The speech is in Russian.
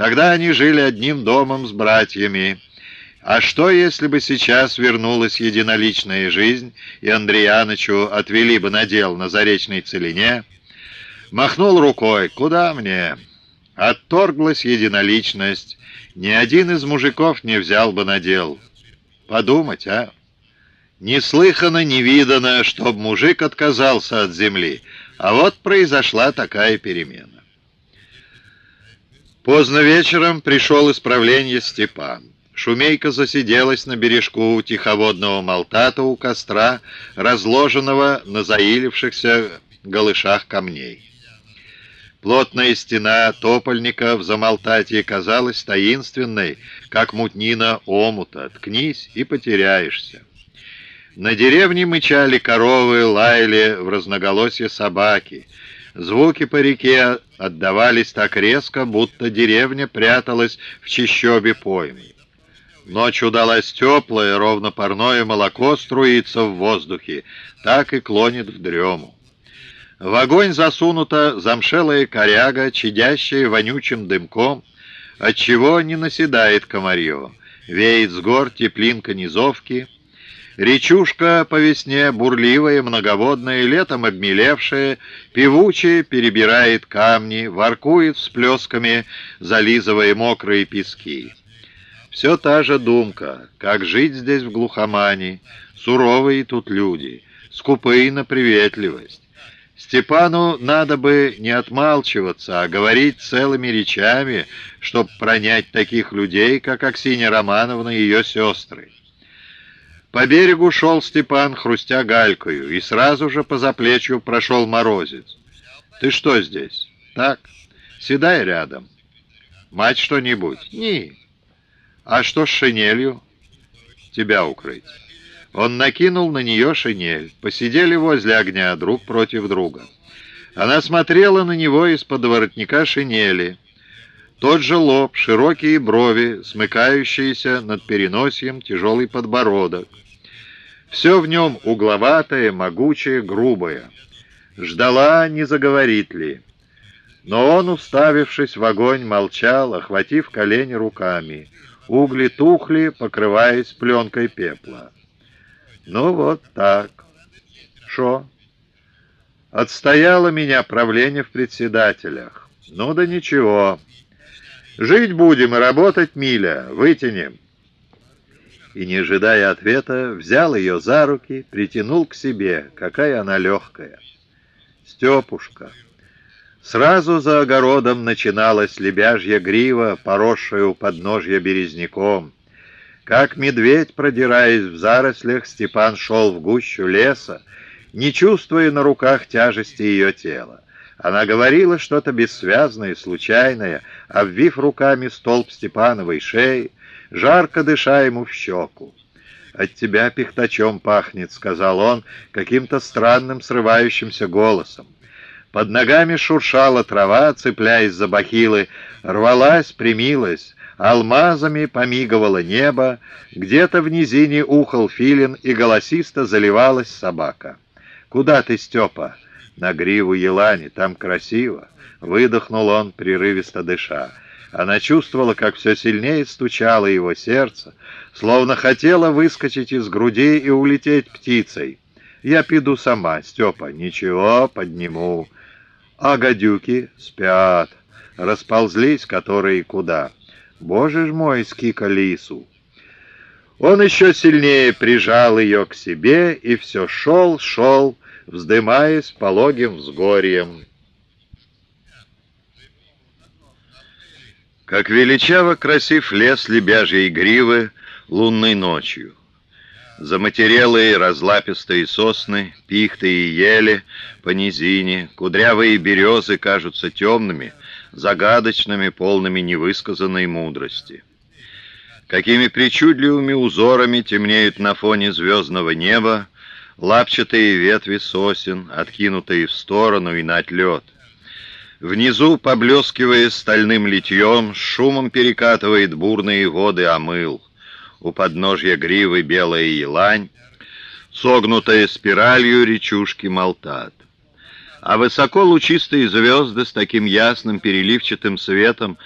Тогда они жили одним домом с братьями. А что, если бы сейчас вернулась единоличная жизнь, и Андреянычу отвели бы надел на заречной целине? Махнул рукой. «Куда мне?» Отторглась единоличность. Ни один из мужиков не взял бы надел. Подумать, а? Неслыханно, невиданно, чтоб мужик отказался от земли. А вот произошла такая перемена. Поздно вечером пришел из правления Степан. Шумейка засиделась на бережку тиховодного молтата у костра, разложенного на заилившихся голышах камней. Плотная стена топольника в Замолтатье казалась таинственной, как мутнина омута. Ткнись и потеряешься. На деревне мычали коровы, лаяли в разноголосье собаки. Звуки по реке отдавались так резко, будто деревня пряталась в чащобе поймы. Ночь удалась теплая, ровно парное молоко струится в воздухе, так и клонит в дрему. В огонь засунута замшелая коряга, чадящая вонючим дымком, отчего не наседает комарье. Веет с гор теплинка низовки. Речушка по весне бурливая, многоводная, летом обмелевшая, певучая, перебирает камни, воркует с плесками, зализывая мокрые пески. Все та же думка, как жить здесь в глухомане, суровые тут люди, скупые на приветливость. Степану надо бы не отмалчиваться, а говорить целыми речами, чтобы пронять таких людей, как Аксинья Романовна и ее сестры. По берегу шел Степан, хрустя галькою, и сразу же по заплечью прошел морозец. «Ты что здесь?» «Так, седай рядом. Мать что-нибудь?» «Не. А что с шинелью?» «Тебя укрыть». Он накинул на нее шинель. Посидели возле огня друг против друга. Она смотрела на него из-под воротника шинели. Тот же лоб, широкие брови, смыкающиеся над переносием тяжелый подбородок. Все в нем угловатое, могучее, грубое. Ждала, не заговорит ли. Но он, уставившись в огонь, молчал, охватив колени руками. Угли тухли, покрываясь пленкой пепла. Ну вот так. Шо? Отстояло меня правление в председателях. Ну да ничего. Жить будем и работать, Миля, вытянем. И, не ожидая ответа, взял ее за руки, притянул к себе. Какая она легкая. Степушка. Сразу за огородом начиналась лебяжья грива, поросшая у подножья березняком. Как медведь, продираясь в зарослях, Степан шел в гущу леса, не чувствуя на руках тяжести ее тела. Она говорила что-то бессвязное, случайное, обвив руками столб Степановой шеи, жарко дыша ему в щеку. «От тебя пихтачом пахнет», — сказал он каким-то странным срывающимся голосом. Под ногами шуршала трава, цепляясь за бахилы, рвалась, примилась, Алмазами помиговало небо, где-то в низине ухал филин и голосисто заливалась собака. «Куда ты, Степа?» «На гриву елани, там красиво!» Выдохнул он, прерывисто дыша. Она чувствовала, как все сильнее стучало его сердце, словно хотела выскочить из груди и улететь птицей. «Я пиду сама, Степа. Ничего, подниму». А гадюки спят, расползлись которые куда. Боже ж мой, скика лису! Он еще сильнее прижал ее к себе и все шел, шел, вздымаясь пологим взгорьем. Как величаво красив лес лебяжьей гривы лунной ночью. Заматерелые разлапистые сосны, пихты и ели по низине, кудрявые березы кажутся темными, загадочными, полными невысказанной мудрости. Какими причудливыми узорами темнеют на фоне звездного неба лапчатые ветви сосен, откинутые в сторону и на отлет. Внизу, поблескивая стальным литьем, шумом перекатывает бурные воды омыл. У подножья гривы белая елань, согнутая спиралью речушки Молтат а высоко лучистые звезды с таким ясным переливчатым светом,